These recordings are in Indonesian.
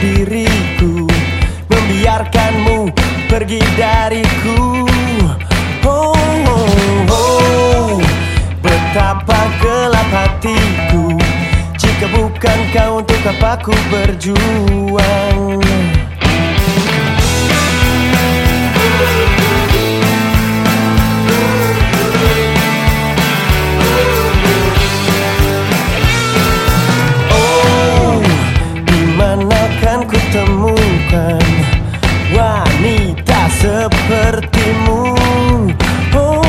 diriku Membiarkanmu pergi dariku. Oh, oh, oh. Betapa gelap hatiku Jika bukan kau untuk apa ku berjuang. Sepertimu. Oh,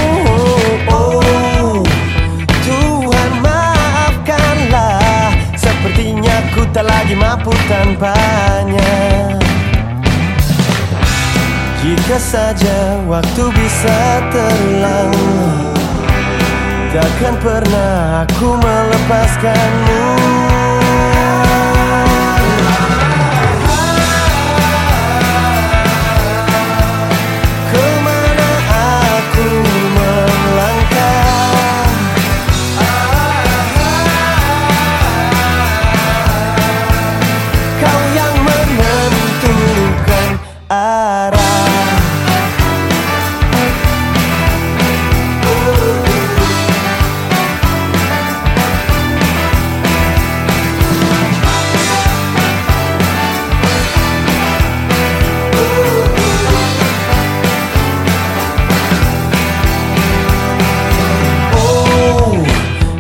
oh, oh, Tuhan maafkanlah. Sepertinya ku tak lagi mampu tanpanya. Jika saja waktu bisa terulang Takkan pernah aku melepaskanmu arah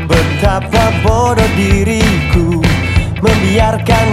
betapa bodoh diriku Membiarkan